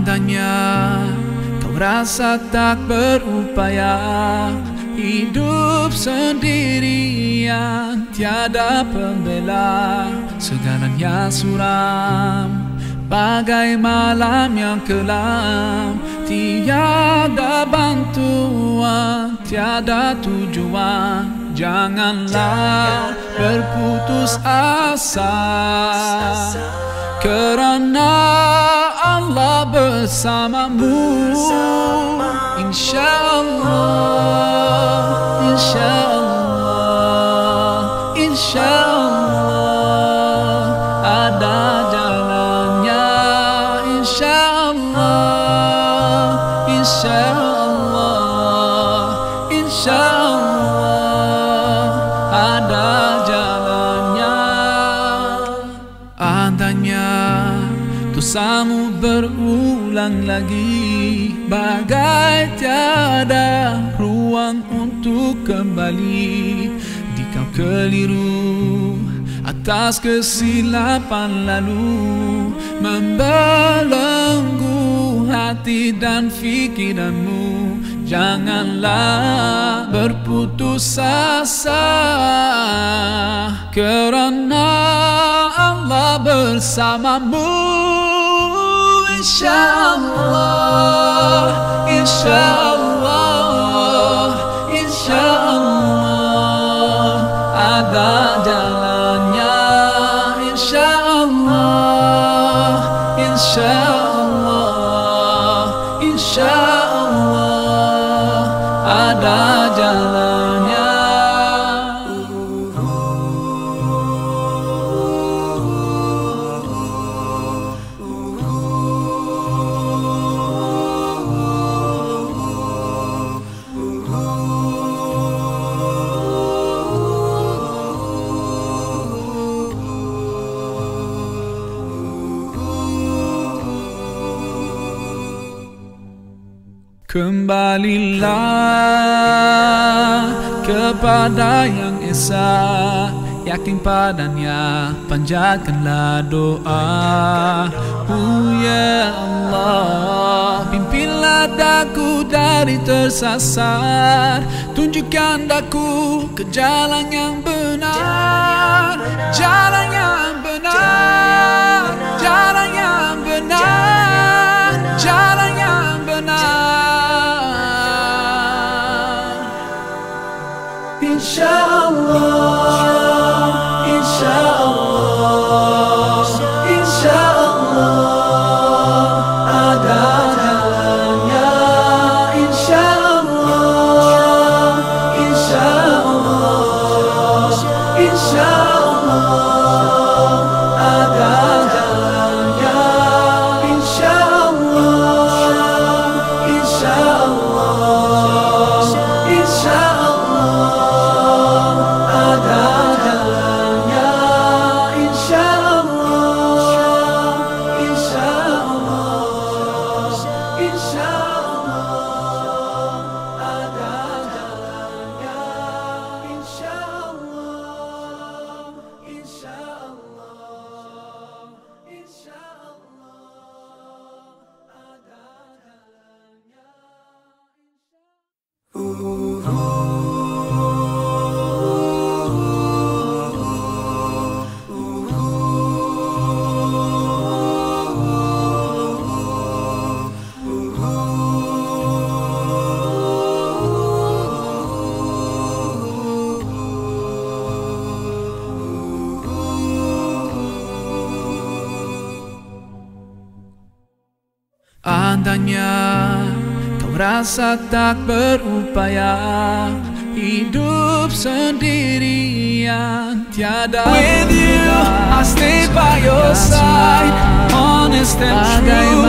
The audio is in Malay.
andanya kau rasa tak berupaya. Hidup sendirian tiada pembela. Segalanya suram bagai malam yang kelam. Tiada bantuan, tiada tujuan. Janganlah berputus asa. Kerana Allah bersamamu. InsyaAllah InsyaAllah InsyaAllah. Ada jalannya. InsyaAllah InsyaAllah InsyaAllah. Ada jalannya. Andainya dosamu berulang lagi. Bagai tiada ruang untuk kembali. Di kau keliru atas kesilapan lalu. Membelenggu hati dan fikiranmu. Janganlah berputus asa. Kerana Allah bersamamu InsyaAllah InsyaAllah InsyaAllah Ada jalannya InsyaAllah InsyaAllah InsyaAllah Kembalilah kepada yang esa. Yakin padanya panjatkanlah doa. Oh ya Allah Pimpinlah daku dari tersasar. Tunjukkan daku ke jalan yang benar. Jalan yang benar InsyaAllah InsyaAllah Andainya kau rasa tak berupaya Hidup sendirian. Tiada With you, I stay by your side, honest and true.